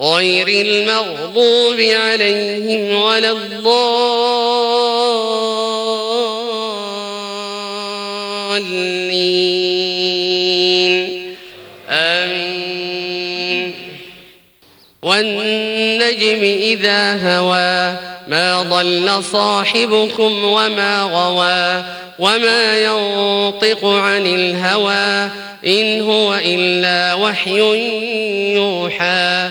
غير المغضوب عليهم ولا الضالين. آمين. والنجم إذا هوى ما ضل صاحبكم وما غوى وما ينطق عن الهوى إن هو إلا وحي يوحى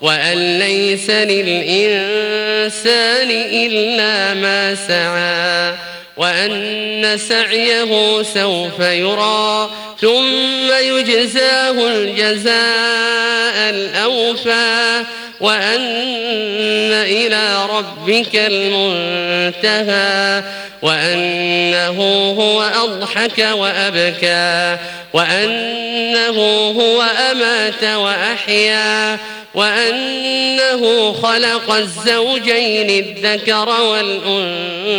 وأن ليس للإنسان إلا ما سعى وأن سعيه سوف يرى ثم يجزاه الجزاء الأوفى وأن إلى ربك المنتهى وأنه هو أضحك وأبكى وأنه هو أمات وأحيا وأنه خلق الزوجين الذكر والأنثى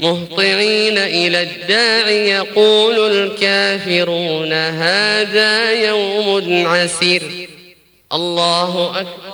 مهطعين إلى الداع يقول الكافرون هذا يوم عسير. الله أكبر.